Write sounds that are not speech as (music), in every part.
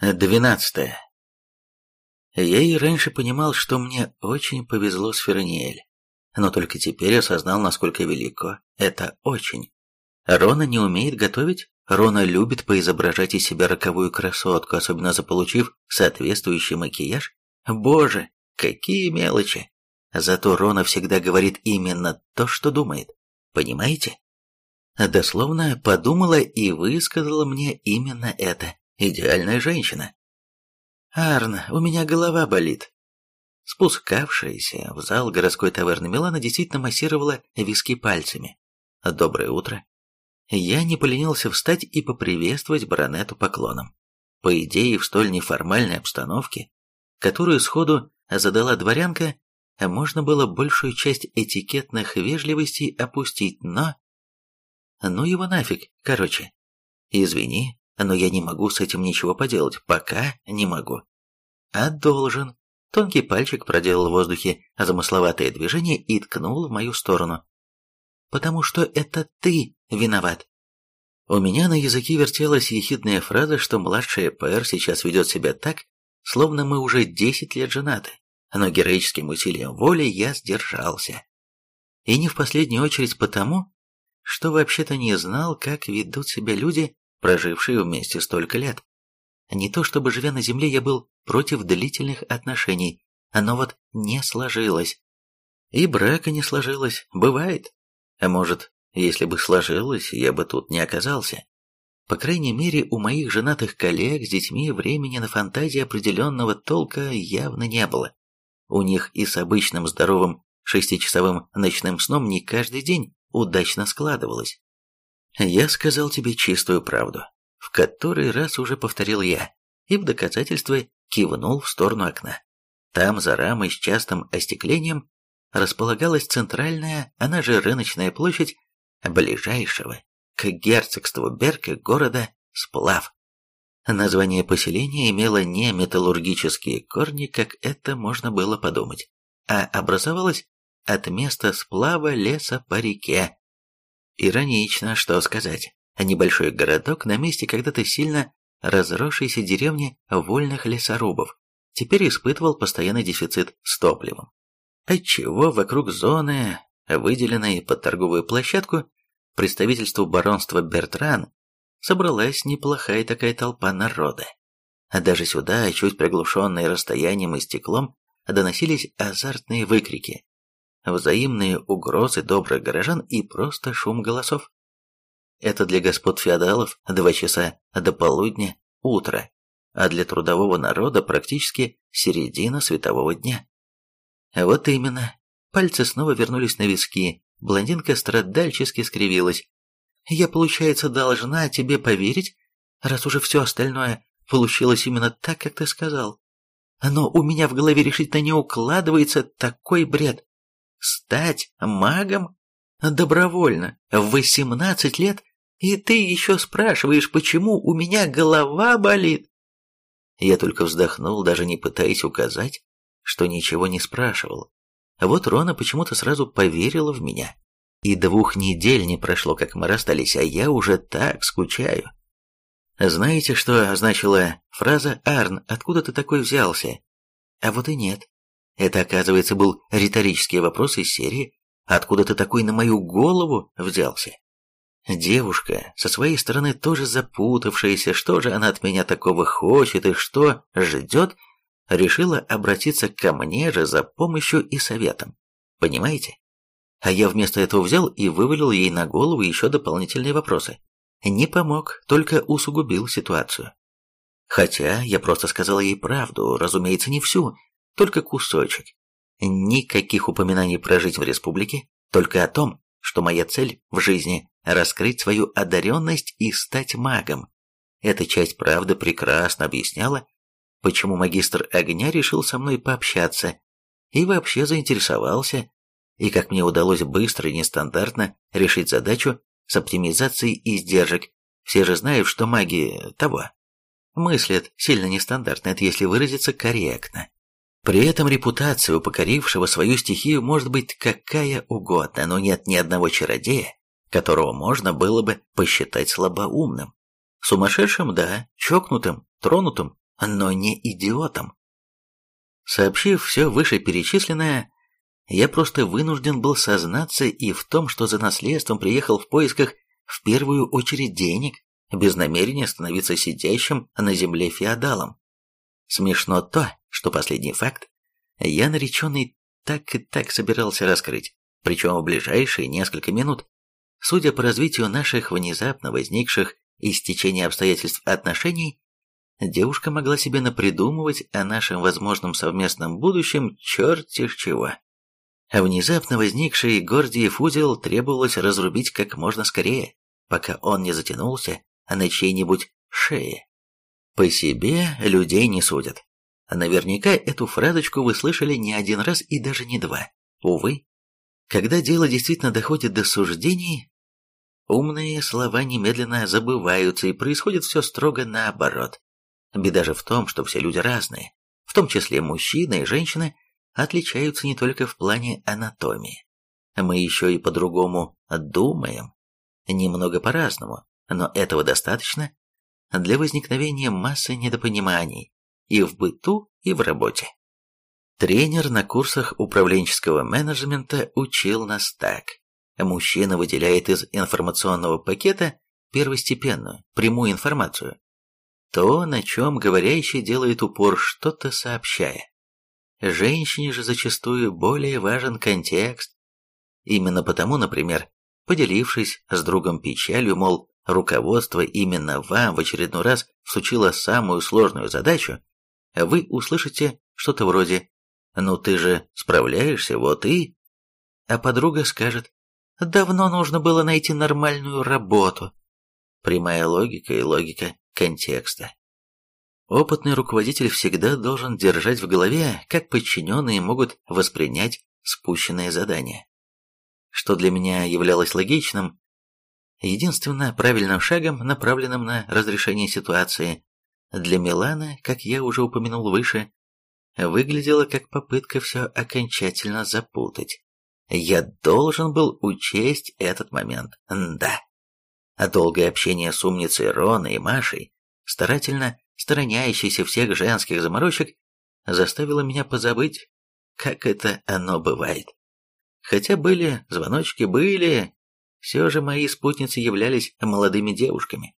Двенадцатое. Я и раньше понимал, что мне очень повезло с Ферниэль, но только теперь осознал, насколько велико это очень. Рона не умеет готовить, Рона любит поизображать из себя роковую красотку, особенно заполучив соответствующий макияж. Боже, какие мелочи! Зато Рона всегда говорит именно то, что думает. Понимаете? Дословно подумала и высказала мне именно это. Идеальная женщина. Арн, у меня голова болит. Спускавшаяся в зал городской таверны Милана действительно массировала виски пальцами. Доброе утро. Я не поленился встать и поприветствовать баронету поклоном. По идее, в столь неформальной обстановке, которую сходу задала дворянка, можно было большую часть этикетных вежливостей опустить, но... Ну его нафиг, короче. Извини, но я не могу с этим ничего поделать, пока не могу. А должен. Тонкий пальчик проделал в воздухе замысловатое движение и ткнул в мою сторону. «Потому что это ты виноват». У меня на языке вертелась ехидная фраза, что младшая ПР сейчас ведет себя так, словно мы уже десять лет женаты, но героическим усилием воли я сдержался. И не в последнюю очередь потому, что вообще-то не знал, как ведут себя люди, прожившие вместе столько лет. Не то чтобы, живя на земле, я был против длительных отношений, оно вот не сложилось. И брака не сложилось, бывает. А может, если бы сложилось, я бы тут не оказался. По крайней мере, у моих женатых коллег с детьми времени на фантазии определенного толка явно не было. У них и с обычным здоровым шестичасовым ночным сном не каждый день удачно складывалось. Я сказал тебе чистую правду, в который раз уже повторил я, и в доказательство кивнул в сторону окна. Там, за рамой с частым остеклением, располагалась центральная, она же рыночная площадь, ближайшего к герцогству Берка города Сплав. Название поселения имело не металлургические корни, как это можно было подумать, а образовалось от места сплава леса по реке, Иронично, что сказать. Небольшой городок на месте когда-то сильно разросшейся деревни вольных лесорубов теперь испытывал постоянный дефицит с топливом. Отчего вокруг зоны, выделенной под торговую площадку, представительству баронства Бертран, собралась неплохая такая толпа народа. А даже сюда, чуть приглушенные расстоянием и стеклом, доносились азартные выкрики, взаимные угрозы добрых горожан и просто шум голосов. Это для господ феодалов два часа до полудня, утро, а для трудового народа практически середина светового дня. Вот именно. Пальцы снова вернулись на виски, блондинка страдальчески скривилась. «Я, получается, должна тебе поверить, раз уже все остальное получилось именно так, как ты сказал. Но у меня в голове решительно не укладывается такой бред. Стать магом? Добровольно, в восемнадцать лет? И ты еще спрашиваешь, почему у меня голова болит? Я только вздохнул, даже не пытаясь указать, что ничего не спрашивал. Вот Рона почему-то сразу поверила в меня. И двух недель не прошло, как мы расстались, а я уже так скучаю. Знаете, что значила фраза «Арн, откуда ты такой взялся?» А вот и нет. Это, оказывается, был риторический вопрос из серии «Откуда ты такой на мою голову взялся?» Девушка, со своей стороны тоже запутавшаяся, что же она от меня такого хочет и что ждет, решила обратиться ко мне же за помощью и советом. Понимаете? А я вместо этого взял и вывалил ей на голову еще дополнительные вопросы. Не помог, только усугубил ситуацию. Хотя я просто сказал ей правду, разумеется, не всю, только кусочек. Никаких упоминаний про жизнь в республике, только о том, что моя цель в жизни – раскрыть свою одаренность и стать магом. Эта часть правды прекрасно объясняла, почему магистр огня решил со мной пообщаться и вообще заинтересовался, и как мне удалось быстро и нестандартно решить задачу с оптимизацией издержек. Все же знают, что маги того. Мыслят сильно нестандартно, это если выразиться корректно. При этом репутация у покорившего свою стихию может быть какая угодно, но нет ни одного чародея, которого можно было бы посчитать слабоумным. Сумасшедшим – да, чокнутым, тронутым, но не идиотом. Сообщив все вышеперечисленное, я просто вынужден был сознаться и в том, что за наследством приехал в поисках в первую очередь денег, без намерения становиться сидящим на земле феодалом. Смешно то, что последний факт я нареченный так и так собирался раскрыть, причем в ближайшие несколько минут. Судя по развитию наших внезапно возникших из течения обстоятельств отношений, девушка могла себе напридумывать о нашем возможном совместном будущем черти чего. А внезапно возникший Гордиев узел требовалось разрубить как можно скорее, пока он не затянулся на чьей-нибудь шее. По себе людей не судят. Наверняка эту фразочку вы слышали не один раз и даже не два. Увы, когда дело действительно доходит до суждений, умные слова немедленно забываются и происходит все строго наоборот. Беда же в том, что все люди разные, в том числе мужчины и женщины, отличаются не только в плане анатомии. Мы еще и по-другому думаем, немного по-разному, но этого достаточно для возникновения массы недопониманий и в быту, и в работе. Тренер на курсах управленческого менеджмента учил нас так. Мужчина выделяет из информационного пакета первостепенную, прямую информацию. То, на чем говорящий делает упор, что-то сообщая. Женщине же зачастую более важен контекст. Именно потому, например, поделившись с другом печалью, мол, руководство именно вам в очередной раз всучило самую сложную задачу, вы услышите что-то вроде «Ну ты же справляешься, вот и...» А подруга скажет «Давно нужно было найти нормальную работу». Прямая логика и логика контекста. Опытный руководитель всегда должен держать в голове, как подчиненные могут воспринять спущенное задание. Что для меня являлось логичным, единственно правильным шагом, направленным на разрешение ситуации, для Милана, как я уже упомянул выше, выглядело как попытка все окончательно запутать. Я должен был учесть этот момент, да. А долгое общение с умницей Роной и Машей, старательно стороняющейся всех женских заморочек, заставило меня позабыть, как это оно бывает. Хотя были звоночки, были, все же мои спутницы являлись молодыми девушками.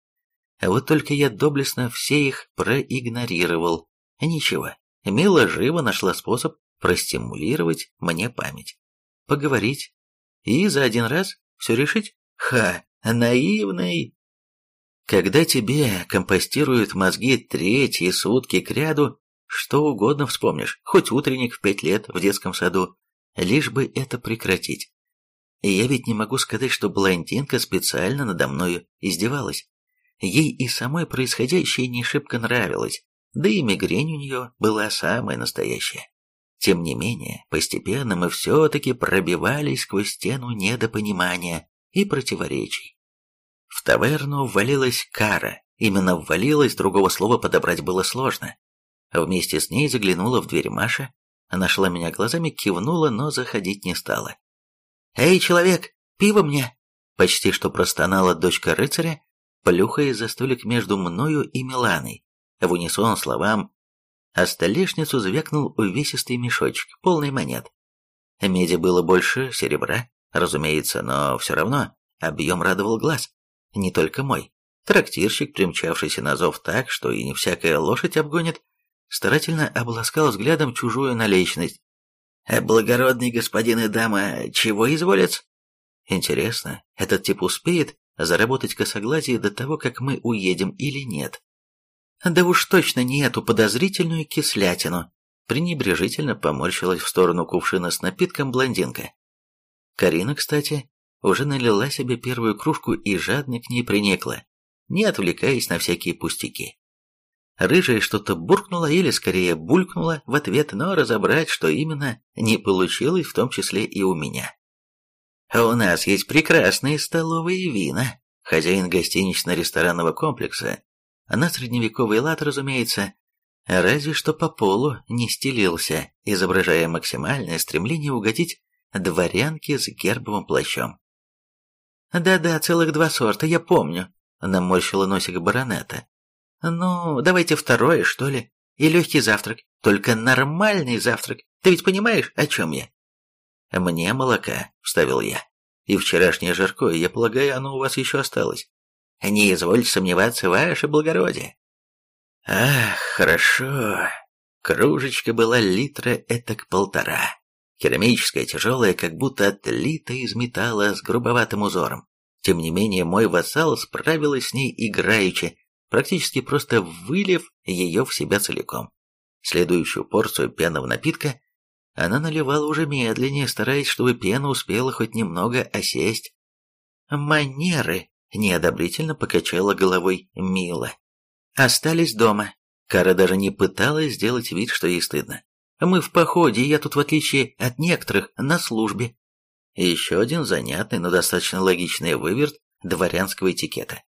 А вот только я доблестно все их проигнорировал. Ничего, Мила живо нашла способ простимулировать мне память. Поговорить. И за один раз все решить? Ха, наивный. Когда тебе компостируют мозги третьи сутки кряду, что угодно вспомнишь, хоть утренник в пять лет в детском саду, лишь бы это прекратить. И я ведь не могу сказать, что блондинка специально надо мною издевалась. Ей и самой происходящее не шибко нравилось, да и мигрень у нее была самая настоящая. Тем не менее, постепенно мы все-таки пробивались сквозь стену недопонимания и противоречий. В таверну ввалилась кара. Именно ввалилась, другого слова подобрать было сложно. Вместе с ней заглянула в дверь Маша, нашла меня глазами, кивнула, но заходить не стала. «Эй, человек, пиво мне!» Почти что простонала дочка рыцаря, плюхаясь за столик между мною и Миланой. В унисон словам, а столешницу звякнул увесистый мешочек, полный монет. Меди было больше серебра, разумеется, но все равно объем радовал глаз не только мой. Трактирщик, примчавшийся на зов так, что и не всякая лошадь обгонит, старательно обласкал взглядом чужую наличность. «Э, «Благородный господин и дама, чего изволят?» «Интересно, этот тип успеет заработать косоглазие до того, как мы уедем или нет?» «Да уж точно не эту подозрительную кислятину!» пренебрежительно поморщилась в сторону кувшина с напитком блондинка. Карина, кстати, уже налила себе первую кружку и жадно к ней приникла, не отвлекаясь на всякие пустяки. Рыжая что-то буркнула или скорее булькнула в ответ, но разобрать, что именно, не получилось, в том числе и у меня. «А «У нас есть прекрасные столовые вина», хозяин гостинично-ресторанного комплекса, на средневековый лад, разумеется, разве что по полу не стелился, изображая максимальное стремление угодить дворянке с гербовым плащом. «Да-да, целых два сорта, я помню», — наморщила носик баронета. Ну, давайте второе, что ли. И легкий завтрак. Только нормальный завтрак. Ты ведь понимаешь, о чем я? Мне молока, вставил я. И вчерашнее жаркое, я полагаю, оно у вас еще осталось. Не извольте сомневаться, ваше благородие. Ах, хорошо. Кружечка была литра этак полтора. Керамическая, тяжелая, как будто отлита из металла с грубоватым узором. Тем не менее, мой вассал справилась с ней играючи, практически просто вылив ее в себя целиком. Следующую порцию пенного напитка она наливала уже медленнее, стараясь, чтобы пена успела хоть немного осесть. «Манеры!» — неодобрительно покачала головой Мила. «Остались дома». Кара даже не пыталась сделать вид, что ей стыдно. «Мы в походе, я тут, в отличие от некоторых, на службе». Еще один занятный, но достаточно логичный выверт дворянского этикета.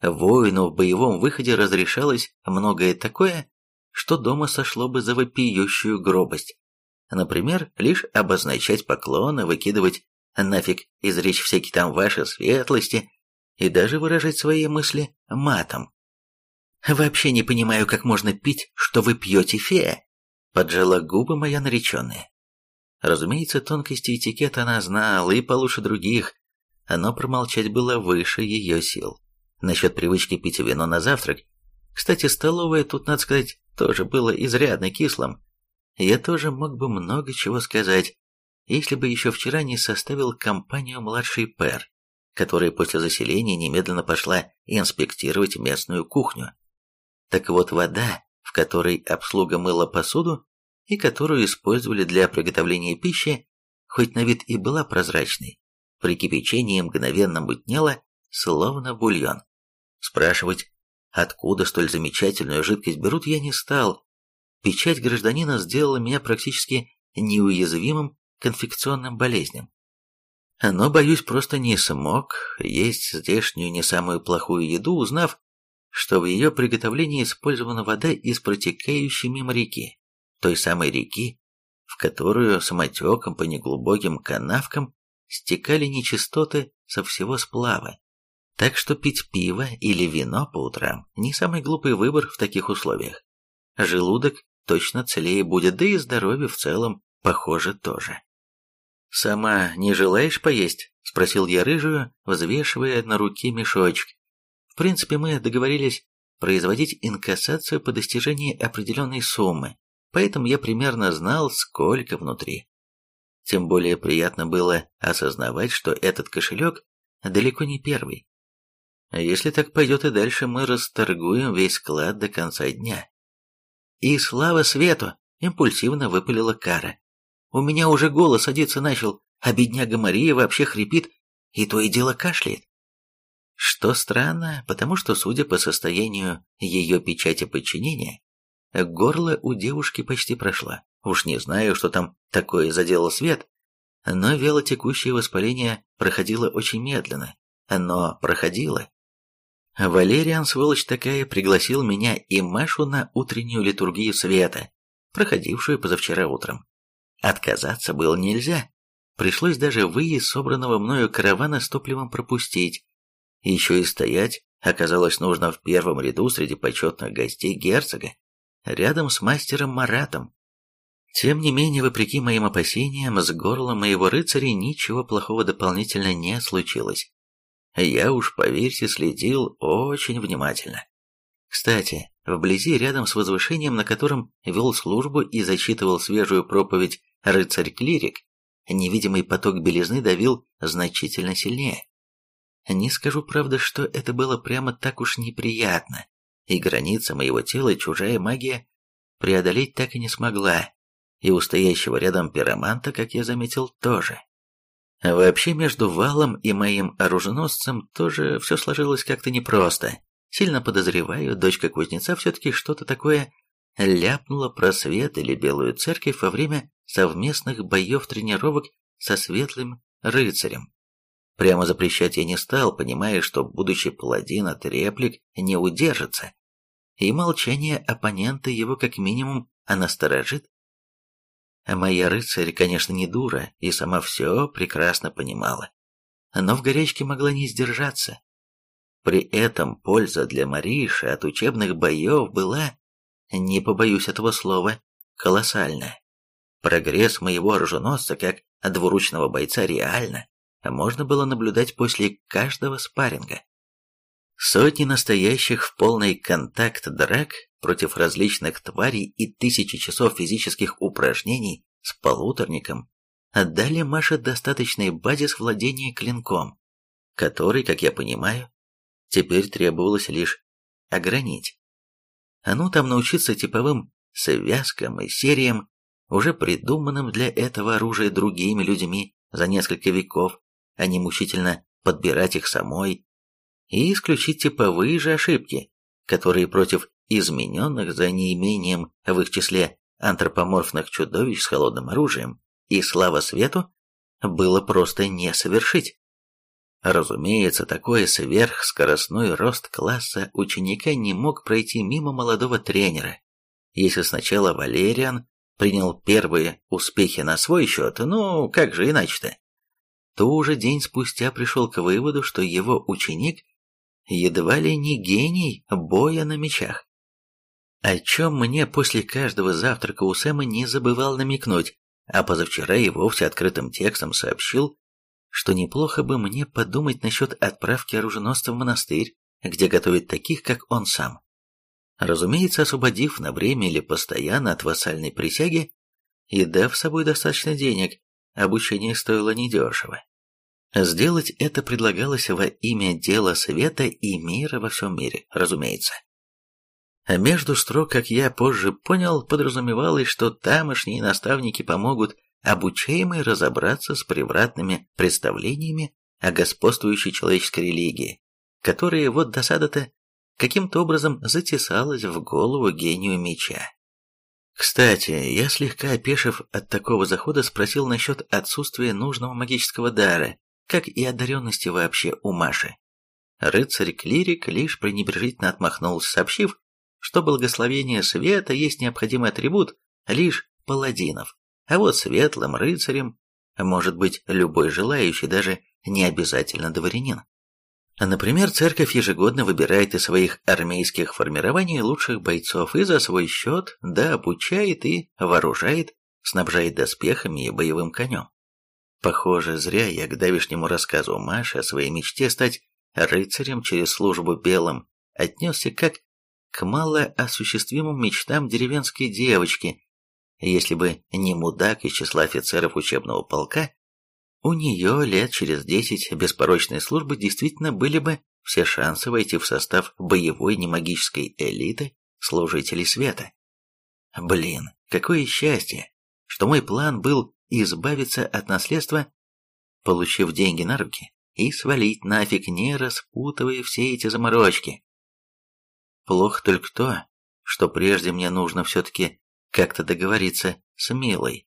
Воину в боевом выходе разрешалось многое такое, что дома сошло бы за вопиющую гробость. Например, лишь обозначать поклоны, выкидывать нафиг изречь всякие там ваши светлости и даже выражать свои мысли матом. «Вообще не понимаю, как можно пить, что вы пьете, фея!» Поджала губы моя нареченная. Разумеется, тонкости этикета она знала и получше других, но промолчать было выше ее сил. Насчет привычки пить вино на завтрак. Кстати, столовая тут, надо сказать, тоже было изрядно кислым. Я тоже мог бы много чего сказать, если бы еще вчера не составил компанию младший Пэр, которая после заселения немедленно пошла инспектировать местную кухню. Так вот, вода, в которой обслуга мыла посуду и которую использовали для приготовления пищи, хоть на вид и была прозрачной, при кипячении мгновенно мутнела, словно бульон. Спрашивать, откуда столь замечательную жидкость берут, я не стал. Печать гражданина сделала меня практически неуязвимым к инфекционным болезням. Но, боюсь, просто не смог есть здешнюю не самую плохую еду, узнав, что в ее приготовлении использована вода из протекающей мимо реки, той самой реки, в которую самотеком по неглубоким канавкам стекали нечистоты со всего сплава. Так что пить пиво или вино по утрам – не самый глупый выбор в таких условиях. Желудок точно целее будет, да и здоровье в целом, похоже, тоже. «Сама не желаешь поесть?» – спросил я рыжую, взвешивая на руке мешочек. В принципе, мы договорились производить инкассацию по достижении определенной суммы, поэтому я примерно знал, сколько внутри. Тем более приятно было осознавать, что этот кошелек далеко не первый. А если так пойдет и дальше, мы расторгуем весь склад до конца дня. И слава свету! Импульсивно выпалила Кара. У меня уже голос садиться начал, а бедняга Мария вообще хрипит и то и дело кашляет. Что странно, потому что, судя по состоянию ее печати подчинения, горло у девушки почти прошло. Уж не знаю, что там такое задело свет, но велотекущее воспаление проходило очень медленно, но проходило. Валериан, сволочь такая, пригласил меня и Машу на утреннюю литургию света, проходившую позавчера утром. Отказаться было нельзя. Пришлось даже выезд собранного мною каравана с топливом пропустить. Еще и стоять оказалось нужно в первом ряду среди почетных гостей герцога, рядом с мастером Маратом. Тем не менее, вопреки моим опасениям, с горлом моего рыцаря ничего плохого дополнительно не случилось. Я уж, поверьте, следил очень внимательно. Кстати, вблизи, рядом с возвышением, на котором вел службу и зачитывал свежую проповедь рыцарь-клирик, невидимый поток белизны давил значительно сильнее. Не скажу, правда, что это было прямо так уж неприятно, и граница моего тела чужая магия преодолеть так и не смогла, и у стоящего рядом пироманта, как я заметил, тоже. Вообще между Валом и моим оруженосцем тоже все сложилось как-то непросто. Сильно подозреваю, дочка кузнеца все-таки что-то такое ляпнула про свет или белую церковь во время совместных боев-тренировок со светлым рыцарем. Прямо запрещать я не стал, понимая, что будущий паладин от реплик не удержится, и молчание оппонента его как минимум насторожит. А моя рыцарь, конечно, не дура и сама все прекрасно понимала, но в горячке могла не сдержаться. При этом польза для Мариши от учебных боев была, не побоюсь этого слова, колоссальная. Прогресс моего оруженосца как двуручного бойца реально можно было наблюдать после каждого спарринга. Сотни настоящих в полный контакт драк против различных тварей и тысячи часов физических упражнений с полуторником дали Маше достаточный базис владения клинком, который, как я понимаю, теперь требовалось лишь огранить. А ну там научиться типовым связкам и сериям, уже придуманным для этого оружия другими людьми за несколько веков, а не мучительно подбирать их самой, и исключить типовые же ошибки, которые против измененных за неимением в их числе антропоморфных чудовищ с холодным оружием и слава свету было просто не совершить. Разумеется, такой сверхскоростной рост класса ученика не мог пройти мимо молодого тренера. Если сначала Валериан принял первые успехи на свой счет, ну, как же иначе-то, то уже день спустя пришел к выводу, что его ученик едва ли не гений боя на мечах. О чем мне после каждого завтрака у Сэма не забывал намекнуть, а позавчера и вовсе открытым текстом сообщил, что неплохо бы мне подумать насчет отправки оруженосца в монастырь, где готовят таких, как он сам. Разумеется, освободив на время или постоянно от вассальной присяги и дав с собой достаточно денег, обучение стоило недешево. Сделать это предлагалось во имя дела света и мира во всем мире, разумеется. А между строк, как я позже понял, подразумевалось, что тамошние наставники помогут обучаемой разобраться с превратными представлениями о господствующей человеческой религии, которые вот досада-то каким-то образом затесалась в голову гению меча. Кстати, я слегка опешив от такого захода спросил насчет отсутствия нужного магического дара, как и одаренности вообще у Маши. Рыцарь-клирик лишь пренебрежительно отмахнулся, сообщив, что благословение света есть необходимый атрибут лишь паладинов, а вот светлым рыцарем может быть любой желающий, даже не обязательно дворянин. Например, церковь ежегодно выбирает из своих армейских формирований лучших бойцов и за свой счет, да, обучает и вооружает, снабжает доспехами и боевым конем. Похоже, зря я к давешнему рассказу Маши о своей мечте стать рыцарем через службу белым отнесся как к малоосуществимым мечтам деревенской девочки. Если бы не мудак из числа офицеров учебного полка, у нее лет через десять беспорочной службы действительно были бы все шансы войти в состав боевой немагической элиты служителей света. Блин, какое счастье, что мой план был избавиться от наследства, получив деньги на руки, и свалить нафиг, не распутывая все эти заморочки. Плохо только то, что прежде мне нужно все-таки как-то договориться с Милой.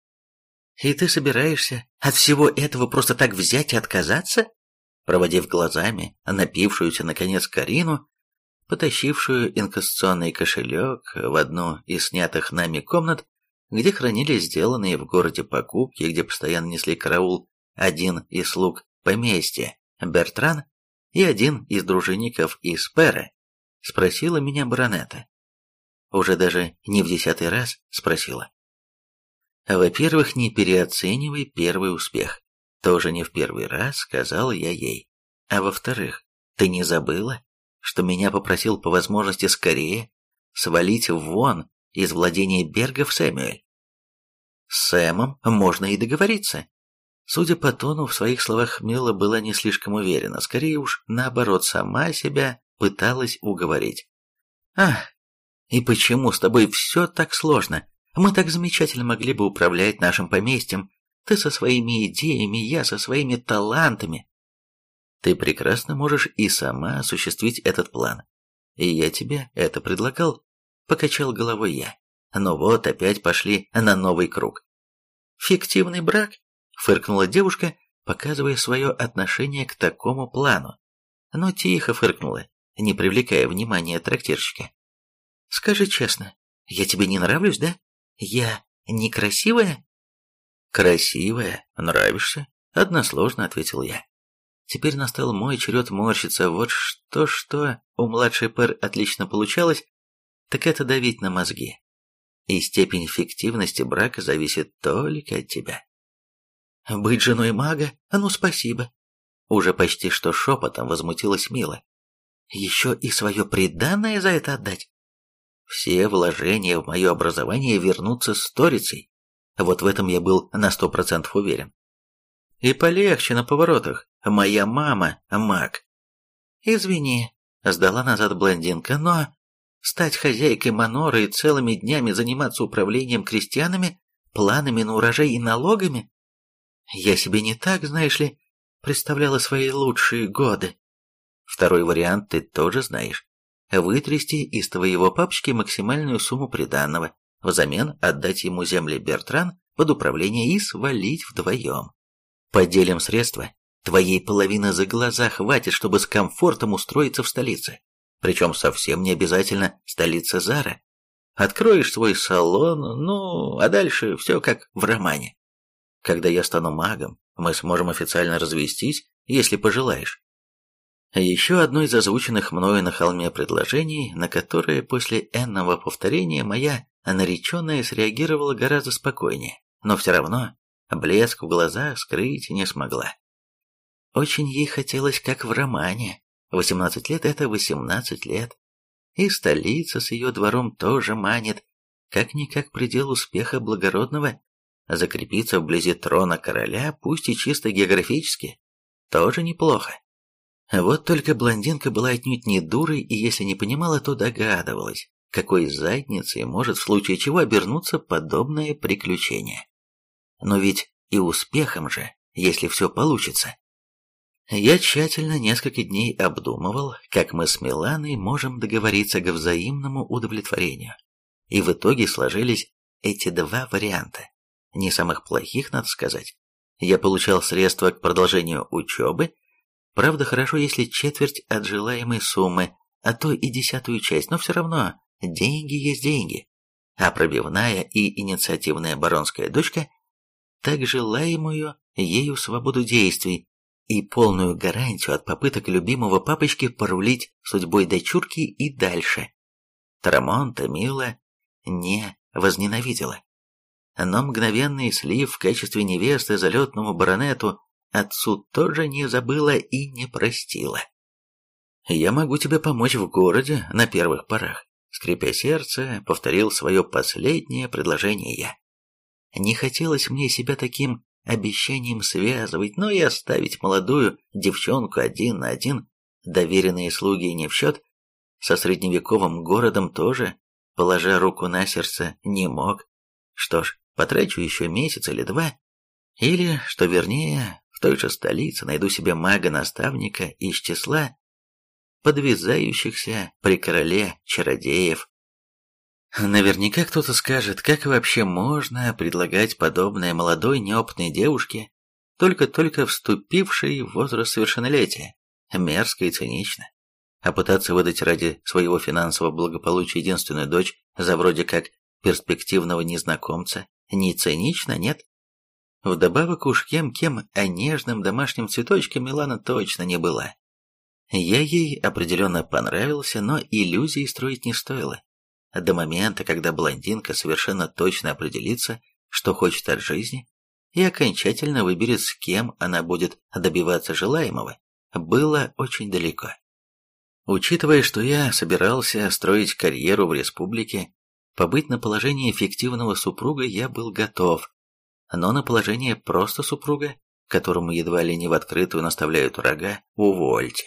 И ты собираешься от всего этого просто так взять и отказаться? Проводив глазами напившуюся, наконец, Карину, потащившую инкассационный кошелек в одну из снятых нами комнат, где хранились сделанные в городе покупки, где постоянно несли караул один из слуг поместья, Бертран, и один из дружинников из Пера, Спросила меня баронета. Уже даже не в десятый раз спросила. Во-первых, не переоценивай первый успех. Тоже не в первый раз сказал я ей. А во-вторых, ты не забыла, что меня попросил по возможности скорее свалить вон из владения Бергов Сэмюэль? С Сэмом можно и договориться. Судя по тону, в своих словах Мила была не слишком уверена, скорее уж наоборот, сама себя пыталась уговорить. «Ах, и почему с тобой все так сложно? Мы так замечательно могли бы управлять нашим поместьем. Ты со своими идеями, я со своими талантами. Ты прекрасно можешь и сама осуществить этот план. И я тебе это предлагал, покачал головой я. Но вот опять пошли на новый круг. Фиктивный брак? Фыркнула девушка, показывая свое отношение к такому плану. Но тихо фыркнула не привлекая внимания трактирщика. «Скажи честно, я тебе не нравлюсь, да? Я некрасивая?» «Красивая, нравишься?» — односложно ответил я. Теперь настал мой черед морщиться. Вот что-что у младшей пэр отлично получалось, так это давить на мозги. И степень эффективности брака зависит только от тебя. Быть женой мага? А ну спасибо. Уже почти что шепотом возмутилась Мила. Еще и свое преданное за это отдать? Все вложения в мое образование вернутся сторицей. Вот в этом я был на сто процентов уверен. И полегче на поворотах. Моя мама – маг. Извини, сдала назад блондинка, но стать хозяйкой Манора и целыми днями заниматься управлением крестьянами, планами на урожай и налогами? Я себе не так, знаешь ли, представляла свои лучшие годы. Второй вариант ты тоже знаешь. Вытрясти из твоего папочки максимальную сумму приданного, взамен отдать ему земли Бертран под управление и свалить вдвоем. Поделим средства. Твоей половины за глаза хватит, чтобы с комфортом устроиться в столице. Причем совсем не обязательно столица Зара. Откроешь свой салон, ну, а дальше все как в романе. Когда я стану магом, мы сможем официально развестись, если пожелаешь. Еще одно из озвученных мною на холме предложений, на которое после энного повторения моя нареченная среагировала гораздо спокойнее, но все равно блеск в глазах скрыть не смогла. Очень ей хотелось, как в романе. 18 лет — это 18 лет. И столица с ее двором тоже манит, как-никак предел успеха благородного Закрепиться вблизи трона короля, пусть и чисто географически, тоже неплохо. Вот только блондинка была отнюдь не дурой, и если не понимала, то догадывалась, какой задницей может в случае чего обернуться подобное приключение. Но ведь и успехом же, если все получится. Я тщательно несколько дней обдумывал, как мы с Миланой можем договориться к взаимному удовлетворению. И в итоге сложились эти два варианта не самых плохих, надо сказать. Я получал средства к продолжению учебы, правда, хорошо, если четверть от желаемой суммы, а то и десятую часть, но все равно деньги есть деньги. А пробивная и инициативная баронская дочка так желаемую ею свободу действий и полную гарантию от попыток любимого папочки порулить судьбой дочурки и дальше. Трамонта Мила не возненавидела но мгновенный слив в качестве невесты залетному баронету отцу тоже не забыла и не простила. «Я могу тебе помочь в городе на первых порах», скрипя сердце, повторил свое последнее предложение я. Не хотелось мне себя таким обещанием связывать, но и оставить молодую девчонку один на один, доверенные слуги не в счет, со средневековым городом тоже, положа руку на сердце, не мог. Что ж, Потрачу еще месяц или два. Или, что вернее, в той же столице найду себе мага-наставника из числа подвязающихся при короле чародеев. Наверняка кто-то скажет, как вообще можно предлагать подобное молодой неопытной девушке, только-только вступившей в возраст совершеннолетия. Мерзко и цинично. А пытаться выдать ради своего финансового благополучия единственную дочь за вроде как перспективного незнакомца не цинично, нет? Вдобавок уж кем-кем, а нежным домашним цветочком Милана точно не была. Я ей определенно понравился, но иллюзий строить не стоило. До момента, когда блондинка совершенно точно определится, что хочет от жизни, и окончательно выберет, с кем она будет добиваться желаемого, было очень далеко. Учитывая, что я собирался строить карьеру в республике Побыть на положении эффективного супруга я был готов, но на положение просто супруга, которому едва ли не в открытую наставляют рога, увольте.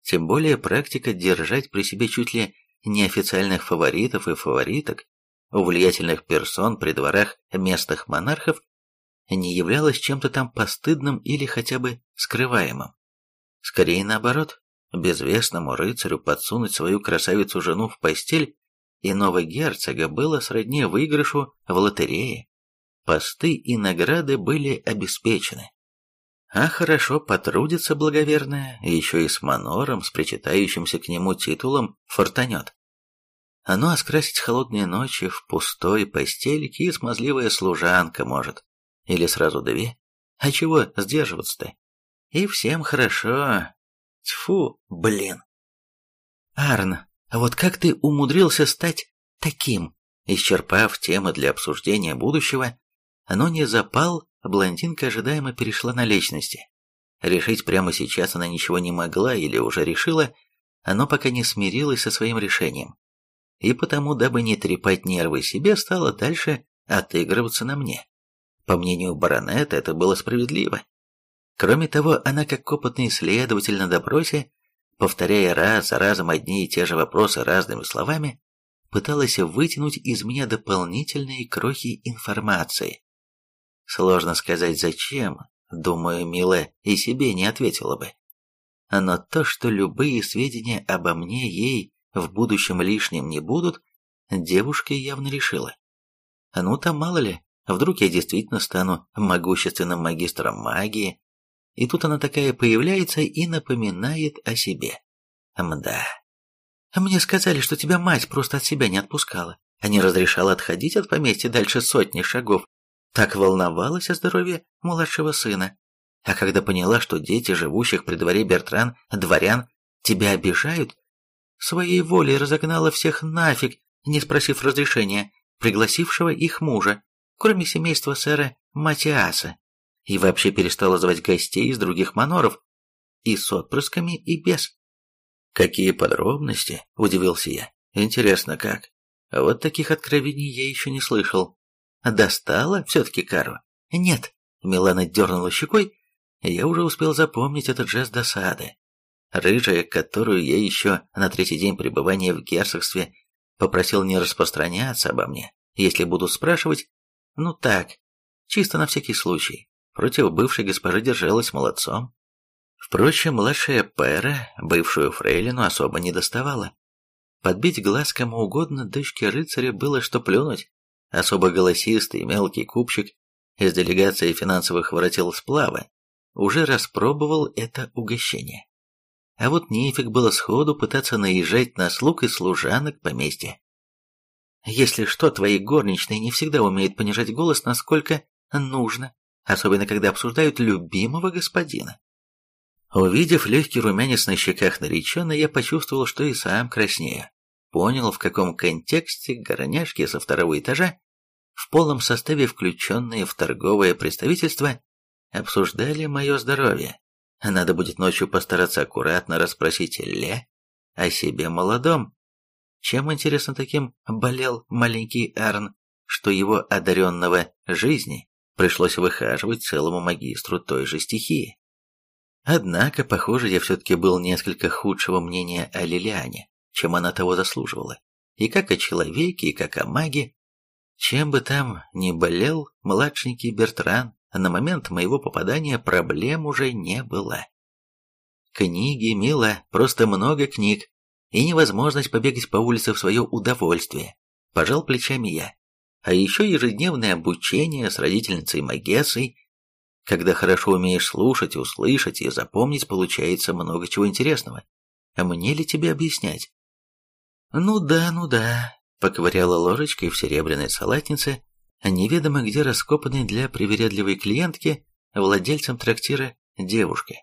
Тем более практика держать при себе чуть ли не официальных фаворитов и фавориток, влиятельных персон при дворах местных монархов, не являлась чем-то там постыдным или хотя бы скрываемым. Скорее наоборот, безвестному рыцарю подсунуть свою красавицу-жену в постель иного герцога было сродни выигрышу в лотерее. Посты и награды были обеспечены. А хорошо потрудится благоверная, еще и с манором, с причитающимся к нему титулом, фортанет. Оно оскрасить холодные ночи в пустой постельке и смазливая служанка может. Или сразу две. А чего сдерживаться-то? и всем хорошо. Тьфу, блин. Арн, а вот как ты умудрился стать таким? Исчерпав темы для обсуждения будущего, но не запал, блондинка ожидаемо перешла на личности. Решить прямо сейчас она ничего не могла или уже решила, но пока не смирилась со своим решением. И потому, дабы не трепать нервы себе, стала дальше отыгрываться на мне. По мнению баронета, это было справедливо. Кроме того, она, как опытный исследователь на допросе, повторяя раз за разом одни и те же вопросы разными словами, пыталась вытянуть из меня дополнительные крохи информации. Сложно сказать зачем, думаю, Мила и себе не ответила бы. Но то, что любые сведения обо мне ей в будущем лишним не будут, девушка явно решила. Ну там мало ли, вдруг я действительно стану могущественным магистром магии, и тут она такая появляется и напоминает о себе. Мда. Мне сказали, что тебя мать просто от себя не отпускала, а не разрешала отходить от поместья дальше сотни шагов. Так волновалась о здоровье младшего сына. А когда поняла, что дети, живущих при дворе Бертран, дворян, тебя обижают, своей волей разогнала всех нафиг, не спросив разрешения, пригласившего их мужа, кроме семейства сэра Матиаса, и вообще перестала звать гостей из других маноров, и с отпрысками, и без. «Какие подробности?» – удивился я. «Интересно, как? Вот таких откровений я еще не слышал. Достала все-таки Кару?» «Нет», – Милана дернула щекой. Я уже успел запомнить этот жест досады. Рыжая, которую я еще на третий день пребывания в герцогстве попросил не распространяться обо мне, если будут спрашивать, ну так, чисто на всякий случай. Против бывшей госпожи держалась молодцом. Впрочем, младшая Пэра, бывшую фрейлину, особо не доставала. Подбить глаз кому угодно дочке рыцаря было что плюнуть. Особо голосистый мелкий купчик из делегации финансовых воротил сплава уже распробовал это угощение. А вот нефиг было сходу пытаться наезжать на слуг и служанок поместья. Если что, твои горничные не всегда умеют понижать голос, насколько нужно, особенно когда обсуждают любимого господина. Увидев легкий румянец на щеках нареченной, я почувствовал, что и сам краснею. Понял, в каком контексте горняшки со второго этажа, в полном составе включенные в торговое представительство, обсуждали мое здоровье. Надо будет ночью постараться аккуратно расспросить Ле о себе молодом. Чем, интересно, таким болел маленький Арн, что его одаренного жизни пришлось выхаживать целому магистру той же стихии. Однако, похоже, я все-таки был несколько худшего мнения о Лилиане, чем она того заслуживала. И как о человеке, и как о маге. Чем бы там ни болел младшенький Бертран, на момент моего попадания проблем уже не было. Книги, мило, просто много книг, и невозможность побегать по улице в свое удовольствие. Пожал плечами я. А еще ежедневное обучение с родительницей Магессой. Когда хорошо умеешь слушать, услышать и запомнить, получается много чего интересного. А мне ли тебе объяснять? Ну да, ну да, поковыряла ложечкой в серебряной салатнице, неведомо где раскопанной для привередливой клиентки, владельцем трактира, девушкой.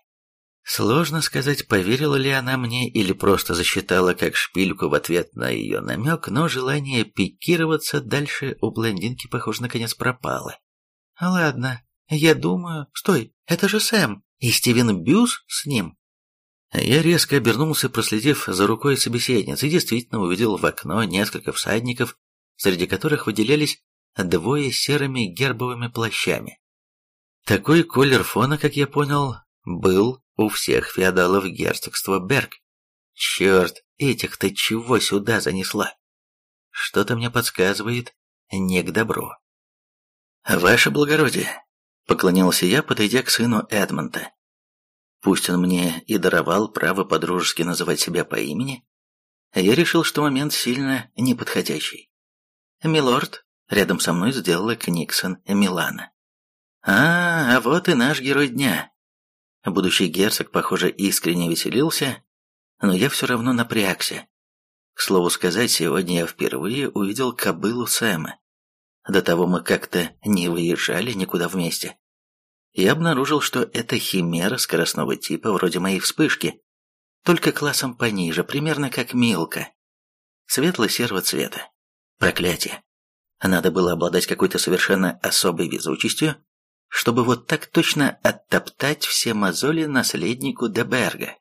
Сложно сказать, поверила ли она мне или просто засчитала как шпильку в ответ на ее намек, но желание пикироваться дальше у блондинки, похоже, наконец пропало. «Ладно, я думаю... Стой, это же Сэм, и Стивен Бьюз с ним». Я резко обернулся, проследив за рукой собеседницы, и действительно увидел в окно несколько всадников, среди которых выделялись двое серыми гербовыми плащами. Такой колер фона, как я понял, был у всех феодалов герцогства Берг. Черт, этих-то чего сюда занесла? Что-то мне подсказывает, не к добру. «Ваше благородие», — поклонился я, подойдя к сыну Эдмонта. Пусть он мне и даровал право подружески называть себя по имени, я решил, что момент сильно неподходящий. «Милорд», Рядом со мной сделала Книксон Милана. А, а вот и наш герой дня. Будущий герцог, похоже, искренне веселился, но я все равно напрягся. К слову сказать, сегодня я впервые увидел кобылу Сэма. До того мы как-то не выезжали никуда вместе. я обнаружил, что это химера скоростного типа вроде моей вспышки, только классом пониже, примерно как Милка. Светло-серого цвета. Проклятие. Надо было обладать какой-то совершенно особой везучестью, чтобы вот так точно оттоптать все мозоли наследнику Деберга.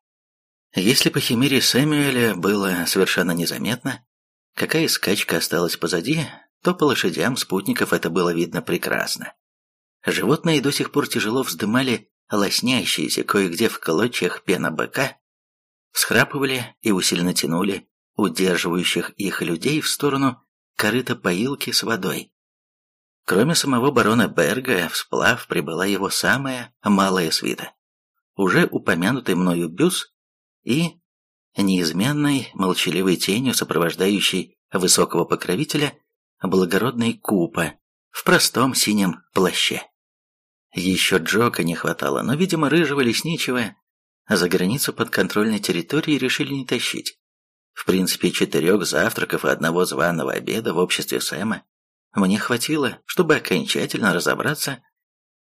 Если по химере Сэмюэля было совершенно незаметно, какая скачка осталась позади, то по лошадям спутников это было видно прекрасно. Животные до сих пор тяжело вздымали лоснящиеся кое-где в клочьях пена быка, схрапывали и усиленно тянули удерживающих их людей в сторону корыта поилки с водой. Кроме самого барона Берга, в сплав прибыла его самая малая свита. Уже упомянутый мною бюс и неизменной молчаливой тенью, сопровождающей высокого покровителя, благородный Купа в простом синем плаще. Еще Джока не хватало, но, видимо, рыжего лесничего за границу подконтрольной территории решили не тащить. В принципе, четырех завтраков и одного званого обеда в обществе Сэма мне хватило, чтобы окончательно разобраться,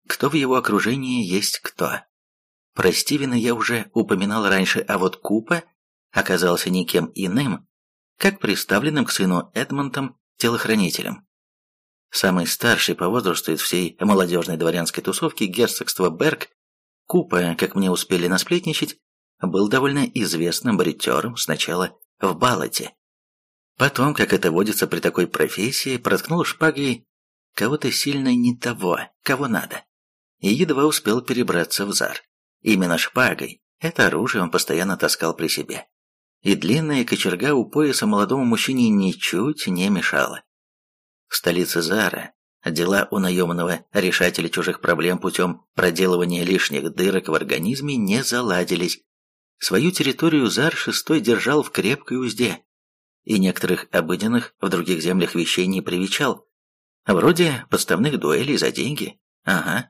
кто в его окружении есть кто. Про Стивена я уже упоминал раньше, а вот Купа оказался никем иным, как представленным к сыну Эдмонтом телохранителем. Самый старший по возрасту из всей молодежной дворянской тусовки герцогства Берг, Купа, как мне успели насплетничать, был довольно известным бритером сначала в Балате. Потом, как это водится при такой профессии, проткнул шпагой кого-то сильно не того, кого надо, и едва успел перебраться в зар. Именно шпагой. Это оружие он постоянно таскал при себе. И длинная кочерга у пояса молодому мужчине ничуть не мешала. В столице Зара дела у наемного решателя чужих проблем путем проделывания лишних дырок в организме не заладились. Свою территорию Зар шестой держал в крепкой узде, и некоторых обыденных в других землях вещей не привечал. Вроде подставных дуэлей за деньги. Ага,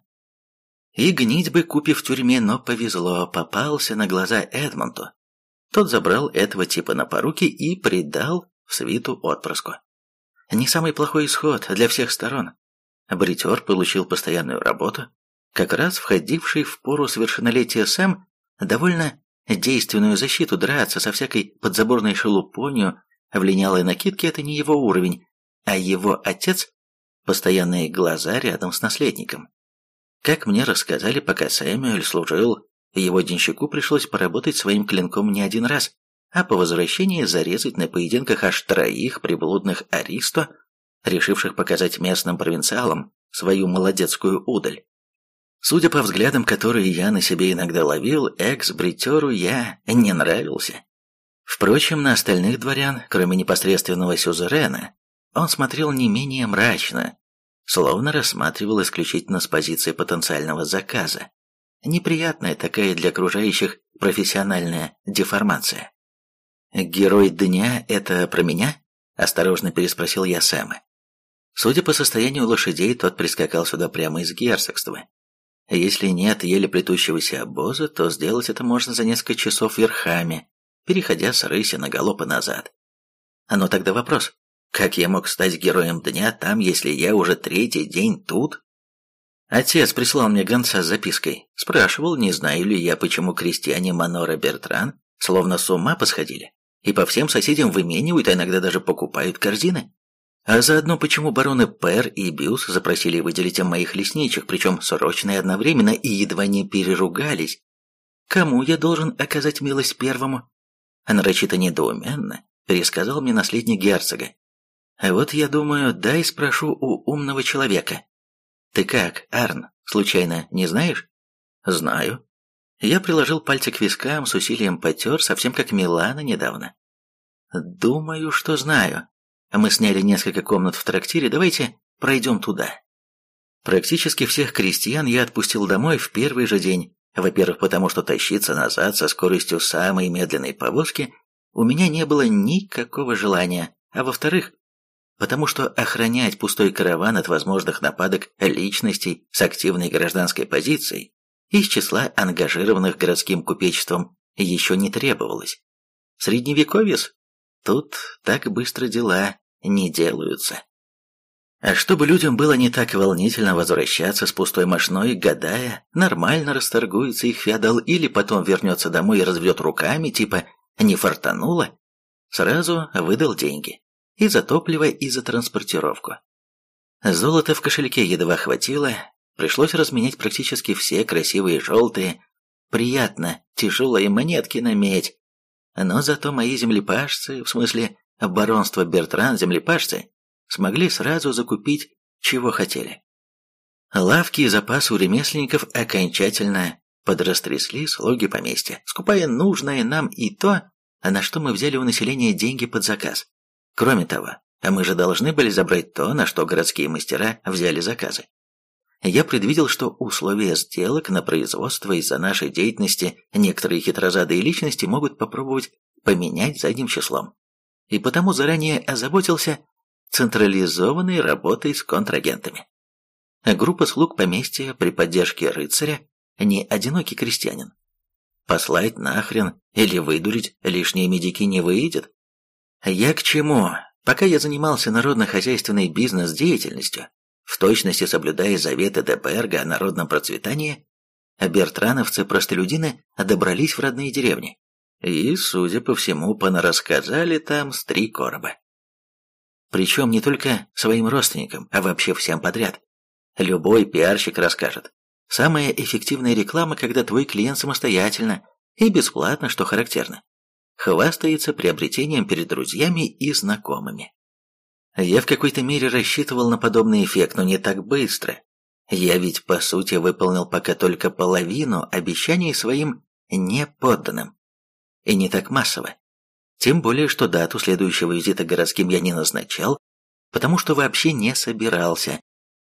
и гнить бы, купив в тюрьме, но повезло, попался на глаза Эдмонту. Тот забрал этого типа на поруки и предал в свиту отпрыску. Не самый плохой исход для всех сторон. Бритер получил постоянную работу, как раз входивший в пору совершеннолетия Сэм, довольно действенную защиту драться со всякой подзаборной шелупонью в линялой накидке это не его уровень, а его отец – постоянные глаза рядом с наследником. Как мне рассказали, пока Сэмюэль служил, его денщику пришлось поработать своим клинком не один раз, а по возвращении зарезать на поединках аж троих приблудных аристо, решивших показать местным провинциалам свою молодецкую удаль. Судя по взглядам, которые я на себе иногда ловил, экс-бритеру я не нравился. Впрочем, на остальных дворян, кроме непосредственного сюзерена, он смотрел не менее мрачно, словно рассматривал исключительно с позиции потенциального заказа. Неприятная такая для окружающих профессиональная деформация. «Герой дня — это про меня?» – осторожно переспросил я Сэма. Судя по состоянию лошадей, тот прискакал сюда прямо из герцогства. Если нет еле плетущегося обоза, то сделать это можно за несколько часов верхами, переходя с рыси на галопы назад. Но тогда вопрос, как я мог стать героем дня там, если я уже третий день тут? Отец прислал мне гонца с запиской. Спрашивал, не знаю ли я, почему крестьяне Манора Бертран словно с ума посходили и по всем соседям выменивают, а иногда даже покупают корзины. А заодно, почему бароны Пер и Бьюс запросили выделить им моих лесничих, причем срочно и одновременно, и едва не переругались. Кому я должен оказать милость первому? А нарочито недоуменно пересказал мне наследник герцога. А вот я думаю, дай спрошу у умного человека. Ты как, Арн, случайно не знаешь? Знаю. Я приложил пальцы к вискам, с усилием потер, совсем как Милана недавно. Думаю, что знаю. Мы сняли несколько комнат в трактире, давайте пройдем туда. Практически всех крестьян я отпустил домой в первый же день. Во-первых, потому что тащиться назад со скоростью самой медленной повозки у меня не было никакого желания, а во-вторых, потому что охранять пустой караван от возможных нападок личностей с активной гражданской позицией из числа ангажированных городским купечеством еще не требовалось. Средневековье Тут так быстро дела не делаются. А чтобы людям было не так волнительно возвращаться с пустой мошной, гадая, нормально расторгуется их феодал или потом вернется домой и разведет руками, типа «не фартануло», сразу выдал деньги. И за топливо, и за транспортировку. Золота в кошельке едва хватило, пришлось разменять практически все красивые желтые, приятно тяжелые монетки на медь. Но зато мои землепашцы, в смысле баронство Бертран землепашцы, смогли сразу закупить, чего хотели. Лавки и запасы у ремесленников окончательно подрастрясли слуги поместья, скупая нужное нам и то, на что мы взяли у населения деньги под заказ. Кроме того, мы же должны были забрать то, на что городские мастера взяли заказы. Я предвидел, что условия сделок на производство из-за нашей деятельности некоторые хитрозадые личности могут попробовать поменять задним числом. И потому заранее озаботился централизованной работой с контрагентами. Группа слуг поместья при поддержке рыцаря не одинокий крестьянин. Послать нахрен или выдурить лишние медики не выйдет. Я к чему? Пока я занимался народно-хозяйственной бизнес-деятельностью, в точности соблюдая заветы ДПРГ о народном процветании, бертрановцы-простолюдины добрались в родные деревни. И, судя по всему, понарассказали там с три короба. Причем не только своим родственникам, а вообще всем подряд. Любой пиарщик расскажет. Самая эффективная реклама, когда твой клиент самостоятельно и бесплатно, что характерно, хвастается приобретением перед друзьями и знакомыми. Я в какой-то мере рассчитывал на подобный эффект, но не так быстро. Я ведь, по сути, выполнил пока только половину обещаний своим неподданным. И не так массово. Тем более, что дату следующего визита городским я не назначал, потому что вообще не собирался.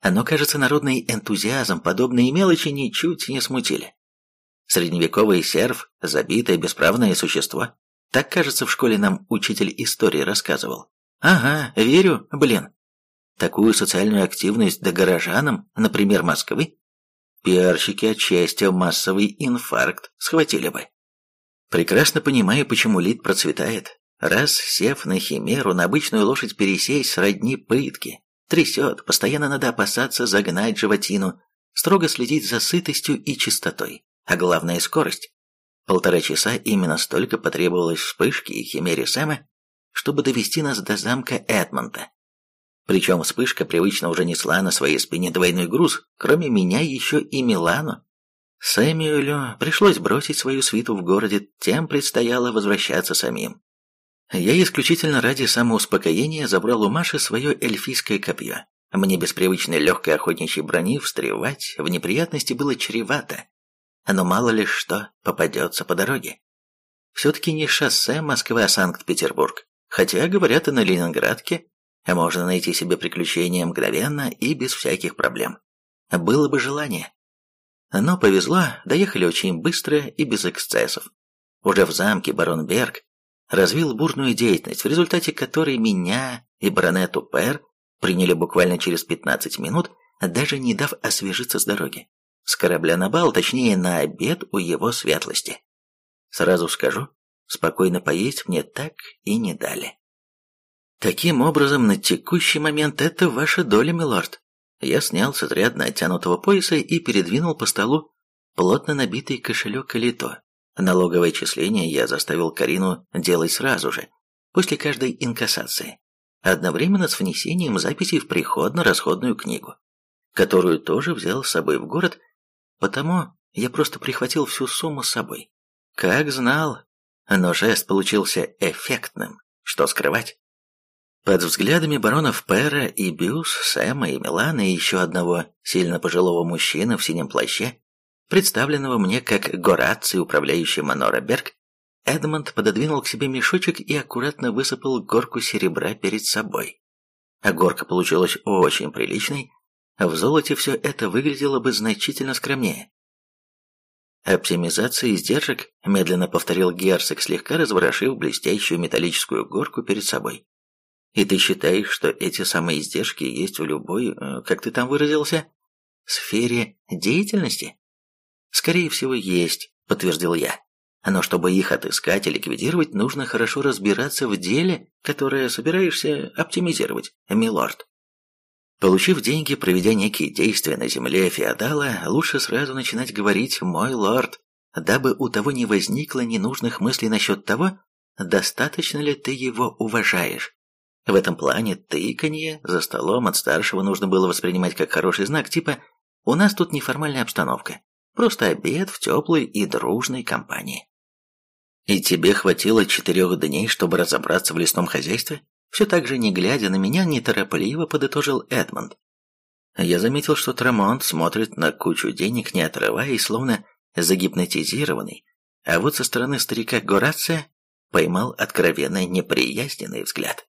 Но, кажется, народный энтузиазм подобные мелочи ничуть не смутили. Средневековый серф – забитое бесправное существо. Так, кажется, в школе нам учитель истории рассказывал. Ага, верю, блин. Такую социальную активность до горожанам, например, Москвы, пиарщики от счастья массовый инфаркт схватили бы. Прекрасно понимаю, почему Лид процветает. Раз, сев на химеру, на обычную лошадь пересесть сродни пытки. Трясет, постоянно надо опасаться загнать животину, строго следить за сытостью и чистотой, а главное скорость. Полтора часа именно столько потребовалось вспышки и химере Сэма, чтобы довести нас до замка Эдмонта. Причем вспышка привычно уже несла на своей спине двойной груз, кроме меня еще и Милану, Сэмюэлю пришлось бросить свою свиту в городе, тем предстояло возвращаться самим. Я исключительно ради самоуспокоения забрал у Маши свое эльфийское копье. Мне без привычной легкой охотничьей брони встревать в неприятности было чревато. Но мало ли что попадется по дороге. Все-таки не шоссе Москва, а Санкт-Петербург. Хотя, говорят, и на Ленинградке можно найти себе приключения мгновенно и без всяких проблем. Было бы желание. Но повезло, доехали очень быстро и без эксцессов. Уже в замке барон Берг развил бурную деятельность, в результате которой меня и баронету Пер приняли буквально через 15 минут, даже не дав освежиться с дороги. С корабля на бал, точнее на обед у его светлости. Сразу скажу, спокойно поесть мне так и не дали. Таким образом, на текущий момент это ваша доля, милорд. Я снял с изрядно оттянутого пояса и передвинул по столу плотно набитый кошелек Калито. Налоговое числение я заставил Карину делать сразу же, после каждой инкассации, одновременно с внесением записей в приходно-расходную книгу, которую тоже взял с собой в город, потому я просто прихватил всю сумму с собой. Как знал, но жест получился эффектным, что скрывать. Под взглядами баронов Пера и Бюс, Сэма и Милана и еще одного сильно пожилого мужчины в синем плаще, представленного мне как Гораций, управляющий Манора Берг, Эдмонд пододвинул к себе мешочек и аккуратно высыпал горку серебра перед собой. А горка получилась очень приличной, а в золоте все это выглядело бы значительно скромнее. «Оптимизация издержек», — медленно повторил герцог, слегка разворошив блестящую металлическую горку перед собой. И ты считаешь, что эти самые издержки есть в любой, э, как ты там выразился, сфере деятельности? Скорее всего, есть, подтвердил я. Но чтобы их отыскать и ликвидировать, нужно хорошо разбираться в деле, которое собираешься оптимизировать, милорд. Получив деньги, проведя некие действия на земле феодала, лучше сразу начинать говорить «мой лорд», дабы у того не возникло ненужных мыслей насчет того, достаточно ли ты его уважаешь. В этом плане тыканье за столом от старшего нужно было воспринимать как хороший знак, типа «у нас тут неформальная обстановка, просто обед в теплой и дружной компании». «И тебе хватило четырех дней, чтобы разобраться в лесном хозяйстве?» Все так же, не глядя на меня, неторопливо подытожил Эдмонд. Я заметил, что Трамонт смотрит на кучу денег, не отрываясь, словно загипнотизированный, а вот со стороны старика Горация поймал откровенно неприязненный взгляд.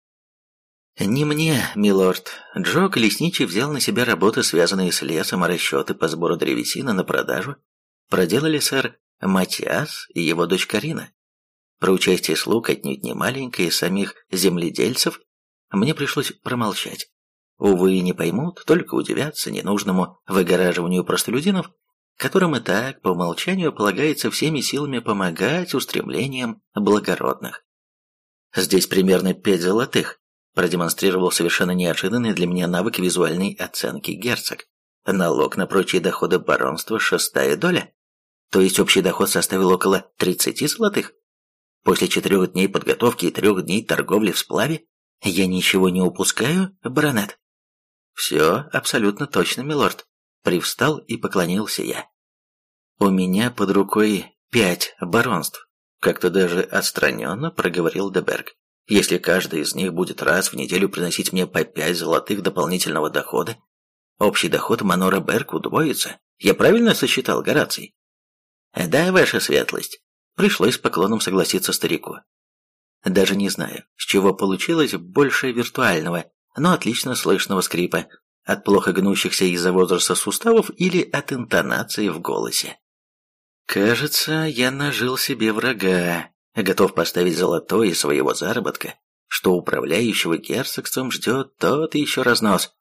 «Не мне, милорд. Джо Колесничий взял на себя работы, связанные с лесом, а расчеты по сбору древесины на продажу проделали сэр Матиас и его дочь Карина. Про участие слуг отнюдь не маленькое самих земледельцев мне пришлось промолчать. Увы, не поймут, только удивятся ненужному выгораживанию простолюдинов, которым и так по умолчанию полагается всеми силами помогать устремлениям благородных. Здесь примерно пять золотых, продемонстрировал совершенно неожиданный для меня навык визуальной оценки герцог. Налог на прочие доходы баронства шестая доля, то есть общий доход составил около 30 золотых. После четырех дней подготовки и трех дней торговли в сплаве я ничего не упускаю, баронет? Все абсолютно точно, милорд. Привстал и поклонился я. У меня под рукой пять баронств. Как-то даже отстраненно проговорил Деберг. Если каждый из них будет раз в неделю приносить мне по пять золотых дополнительного дохода, общий доход Манора Берг удвоится. Я правильно сосчитал, Гораций? Да, ваша светлость. Пришлось с поклоном согласиться старику. Даже не знаю, с чего получилось больше виртуального, но отлично слышного скрипа, от плохо гнущихся из-за возраста суставов или от интонации в голосе. Кажется, я нажил себе врага, готов поставить золотой из своего заработка, что управляющего герцогством ждет тот еще разнос,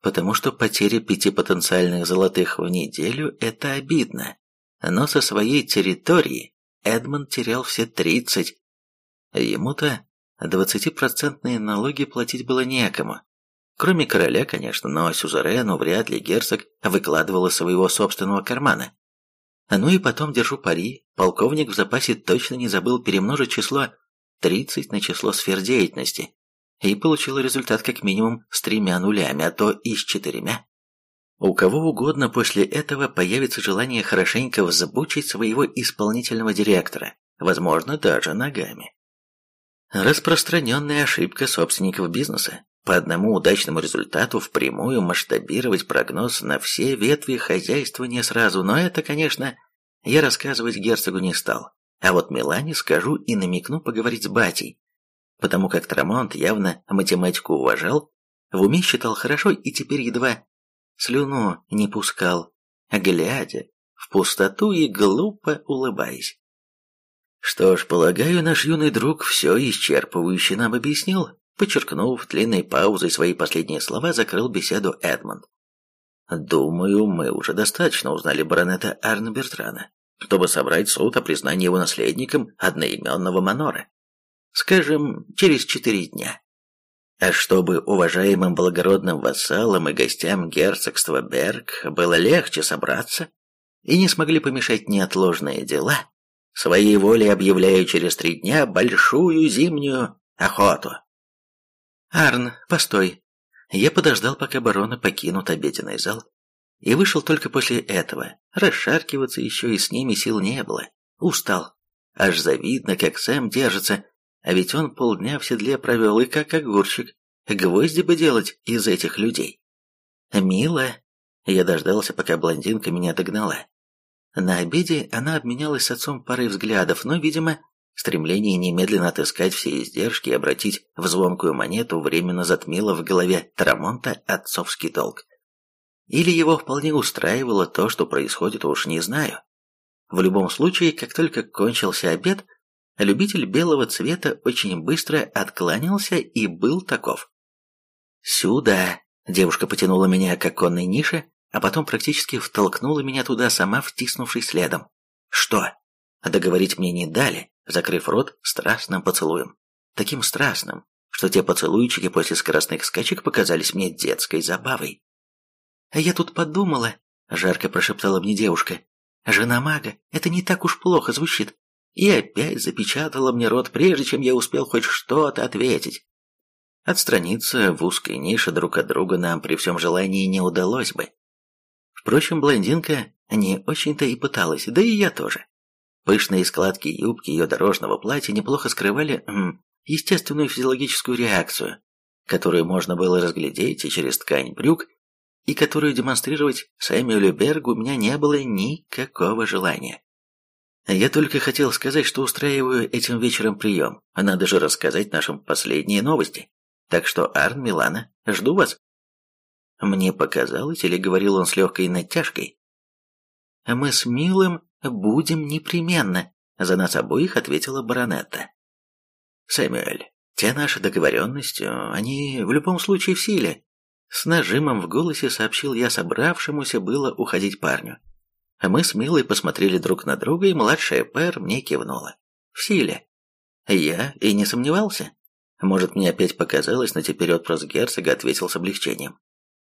потому что потеря пяти потенциальных золотых в неделю – это обидно, но со своей территории Эдмонд терял все тридцать. Ему-то двадцатипроцентные налоги платить было некому. Кроме короля, конечно, но сюзерену вряд ли герцог выкладывал из своего собственного кармана. Ну и потом держу пари, полковник в запасе точно не забыл перемножить число 30 на число сфер деятельности и получил результат как минимум с тремя нулями, а то и с четырьмя. У кого угодно после этого появится желание хорошенько взбучить своего исполнительного директора, возможно, даже ногами. Распространенная ошибка собственников бизнеса. По одному удачному результату впрямую масштабировать прогноз на все ветви хозяйства не сразу, но это, конечно, я рассказывать герцогу не стал. А вот Милане скажу и намекну поговорить с батей, потому как Трамонт явно математику уважал, в уме считал хорошо и теперь едва слюну не пускал, глядя в пустоту и глупо улыбаясь. Что ж, полагаю, наш юный друг все исчерпывающе нам объяснил, подчеркнув длинной паузой свои последние слова, закрыл беседу Эдмонд. Думаю, мы уже достаточно узнали баронета Арна Бертрана, чтобы собрать суд о признании его наследником одноименного Манора. Скажем, через четыре дня. А чтобы уважаемым благородным вассалам и гостям герцогства Берг было легче собраться и не смогли помешать неотложные дела, своей волей объявляю через три дня большую зимнюю охоту. Арн, постой. Я подождал, пока бароны покинут обеденный зал, и вышел только после этого. Расшаркиваться еще и с ними сил не было. Устал. Аж завидно, как Сэм держится, а ведь он полдня в седле провел и как огурчик. Гвозди бы делать из этих людей. Мило. Я дождался, пока блондинка меня догнала. На обеде она обменялась с отцом парой взглядов, но, видимо, стремление немедленно отыскать все издержки и обратить в звонкую монету временно затмило в голове Тарамонта отцовский долг. Или его вполне устраивало то, что происходит, уж не знаю. В любом случае, как только кончился обед, любитель белого цвета очень быстро откланялся и был таков. «Сюда!» Девушка потянула меня к оконной нише, а потом практически втолкнула меня туда, сама втиснувшись следом. «Что?» Договорить мне не дали, закрыв рот страстным поцелуем. Таким страстным, что те поцелуйчики после скоростных скачек показались мне детской забавой. «А я тут подумала», — жарко прошептала мне девушка, «жена мага, это не так уж плохо звучит». И опять запечатала мне рот, прежде чем я успел хоть что-то ответить. Отстраниться в узкой нише друг от друга нам при всем желании не удалось бы. Впрочем, блондинка не очень-то и пыталась, да и я тоже. Пышные складки юбки ее дорожного платья неплохо скрывали м, естественную физиологическую реакцию, которую можно было разглядеть и через ткань брюк, и которую демонстрировать Сэмюэлю Бергу у меня не было никакого желания. Я только хотел сказать, что устраиваю этим вечером прием, надо же рассказать нашим последние новости. Так что, Арн, Милана, жду вас. Мне показалось, или говорил он с легкой натяжкой. Мы с Милым будем непременно, за нас обоих ответила баронетта. Сэмюэль, те наши договоренности, они в любом случае в силе. С нажимом в голосе сообщил я собравшемуся было уходить парню. Мы с Милой посмотрели друг на друга, и младшая Пэр мне кивнула. В силе. Я и не сомневался. Может, мне опять показалось, но теперь отпрос герцога ответил с облегчением.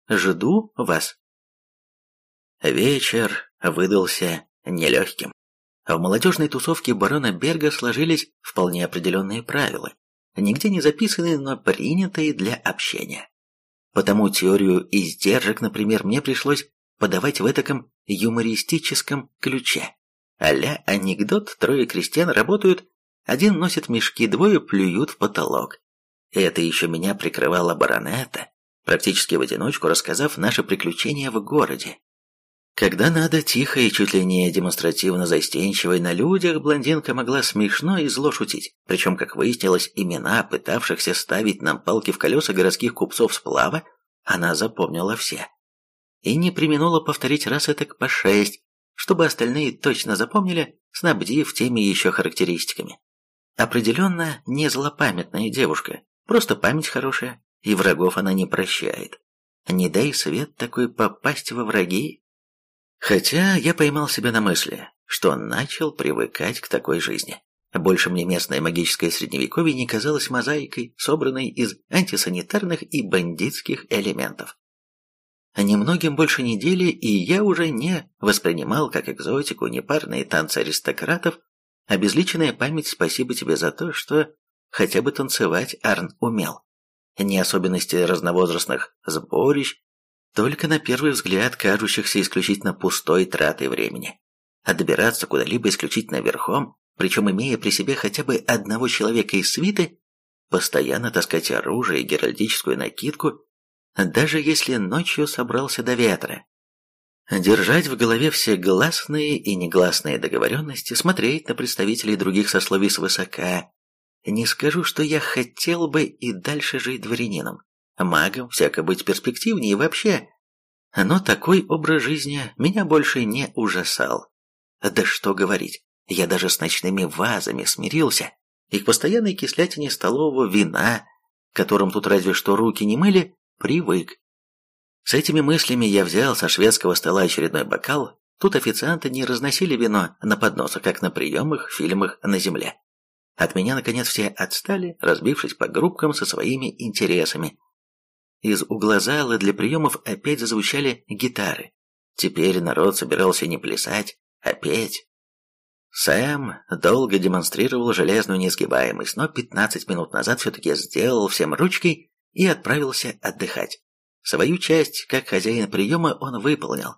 «Жду вас». Вечер выдался нелегким. В молодежной тусовке барона Берга сложились вполне определенные правила, нигде не записанные, но принятые для общения. Потому теорию издержек, например, мне пришлось подавать в этаком юмористическом ключе. Аля анекдот, трое крестьян работают, один носит мешки, двое плюют в потолок. Это еще меня прикрывала баронета, практически в одиночку рассказав наши приключения в городе. Когда надо, тихо и чуть ли не демонстративно застенчивой на людях, блондинка могла смешно и зло шутить. Причем, как выяснилось, имена пытавшихся ставить нам палки в колеса городских купцов сплава она запомнила все и не применула повторить раз этак по шесть, чтобы остальные точно запомнили, снабдив теми еще характеристиками. Определенно не злопамятная девушка, просто память хорошая, и врагов она не прощает. Не дай свет такой попасть во враги. Хотя я поймал себя на мысли, что начал привыкать к такой жизни. Больше мне местное магическое средневековье не казалось мозаикой, собранной из антисанитарных и бандитских элементов. Немногим больше недели, и я уже не воспринимал как экзотику непарные танцы аристократов, обезличенная память «Спасибо тебе за то, что хотя бы танцевать Арн умел». Не особенности разновозрастных сборищ, только на первый взгляд кажущихся исключительно пустой тратой времени. А добираться куда-либо исключительно верхом, причем имея при себе хотя бы одного человека из свиты, постоянно таскать оружие и геральдическую накидку даже если ночью собрался до ветра. Держать в голове все гласные и негласные договоренности, смотреть на представителей других сословий свысока. Не скажу, что я хотел бы и дальше жить дворянином. Магом всяко быть перспективнее вообще. Но такой образ жизни меня больше не ужасал. Да что говорить, я даже с ночными вазами смирился. И к постоянной кислятине столового вина, которым тут разве что руки не мыли, привык. С этими мыслями я взял со шведского стола очередной бокал. Тут официанты не разносили вино на подносах, как на приемах, фильмах на земле. От меня, наконец, все отстали, разбившись по группкам со своими интересами. Из угла зала для приемов опять зазвучали гитары. Теперь народ собирался не плясать, а петь. Сэм долго демонстрировал железную несгибаемость, но 15 минут назад все-таки сделал всем ручкой и отправился отдыхать. Свою часть, как хозяин приема, он выполнил.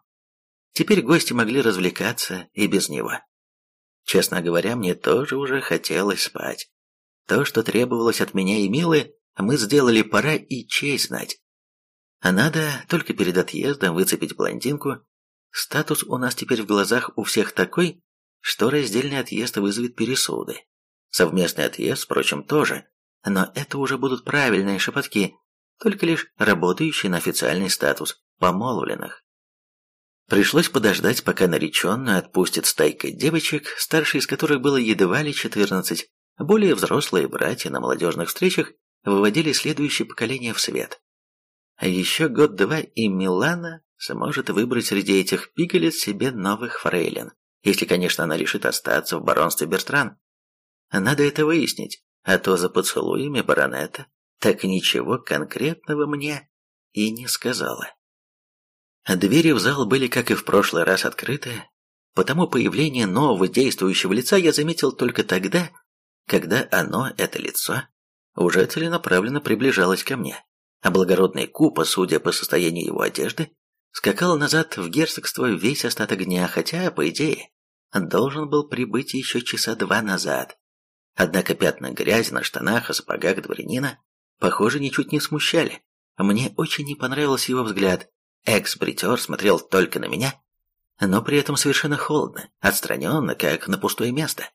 Теперь гости могли развлекаться и без него. Честно говоря, мне тоже уже хотелось спать. То, что требовалось от меня и Милы, мы сделали, пора и честь знать. А надо только перед отъездом выцепить блондинку. Статус у нас теперь в глазах у всех такой, что раздельный отъезд вызовет пересуды. Совместный отъезд, впрочем, тоже но это уже будут правильные шепотки, только лишь работающие на официальный статус помолвленных. Пришлось подождать, пока нареченную отпустит стайка девочек, старшей из которых было едва ли 14, более взрослые братья на молодежных встречах выводили следующее поколение в свет. А еще год-два и Милана сможет выбрать среди этих пигалец себе новых фрейлин, если, конечно, она решит остаться в баронстве Бертран. Надо это выяснить, а то за поцелуями баронета так ничего конкретного мне и не сказала. Двери в зал были, как и в прошлый раз, открыты, потому появление нового действующего лица я заметил только тогда, когда оно, это лицо, уже целенаправленно приближалось ко мне, а благородный Купа, судя по состоянию его одежды, скакал назад в герцогство весь остаток дня, хотя, по идее, должен был прибыть еще часа два назад. Однако пятна грязи на штанах и сапогах дворянина, похоже, ничуть не смущали. Мне очень не понравился его взгляд. Экс-бритер смотрел только на меня, но при этом совершенно холодно, отстраненно, как на пустое место.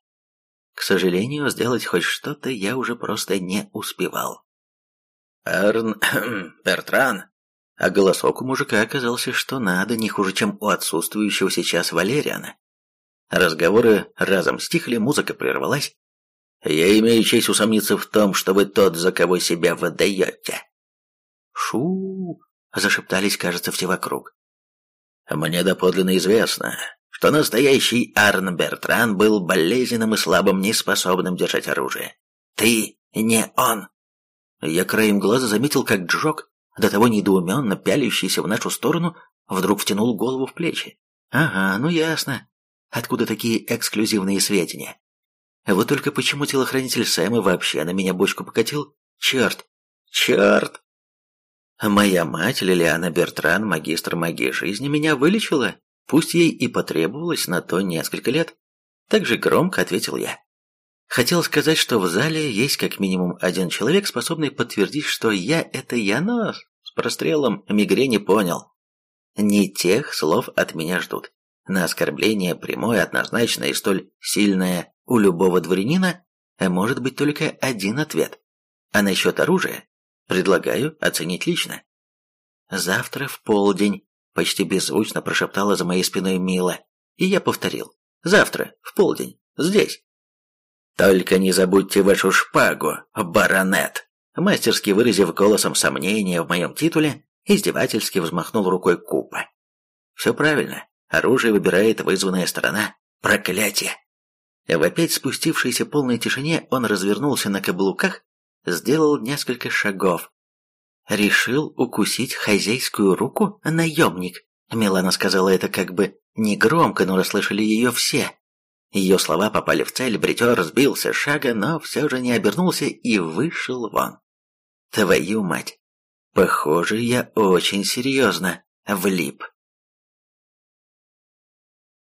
К сожалению, сделать хоть что-то я уже просто не успевал. «Эрн... (clears throat) Бертран!» А голосок у мужика оказался что надо, не хуже, чем у отсутствующего сейчас Валериана. Разговоры разом стихли, музыка прервалась. «Я имею честь усомниться в том, что вы тот, за кого себя выдаете». «Шу!» — зашептались, кажется, все вокруг. «Мне доподлинно известно, что настоящий Арн Бертран был болезненным и слабым, неспособным держать оружие. Ты не он. Я краем глаза заметил, как Джок, до того недоуменно пялящийся в нашу сторону, вдруг втянул голову в плечи. Ага, ну ясно. Откуда такие эксклюзивные сведения? Вот только почему телохранитель Сэма вообще на меня бочку покатил? Черт! Черт! Моя мать, Лилиана Бертран, магистр магии жизни, меня вылечила Пусть ей и потребовалось на то несколько лет. Так же громко ответил я. Хотел сказать, что в зале есть как минимум один человек, способный подтвердить, что я – это я, но с прострелом мигрени понял. Не тех слов от меня ждут. На оскорбление прямое, однозначное и столь сильное у любого дворянина может быть только один ответ. А насчет оружия предлагаю оценить лично. Завтра в полдень Почти беззвучно прошептала за моей спиной Мила, и я повторил. «Завтра, в полдень, здесь». «Только не забудьте вашу шпагу, баронет!» Мастерски выразив голосом сомнения в моем титуле, издевательски взмахнул рукой Купа. «Все правильно. Оружие выбирает вызванная сторона. Проклятие!» В опять спустившейся полной тишине он развернулся на каблуках, сделал несколько шагов, решил укусить хозяйскую руку, наемник. Милана сказала это как бы негромко, но расслышали ее все. Ее слова попали в цель, бритер сбился с шага, но все же не обернулся и вышел вон. Твою мать! Похоже, я очень серьезно влип.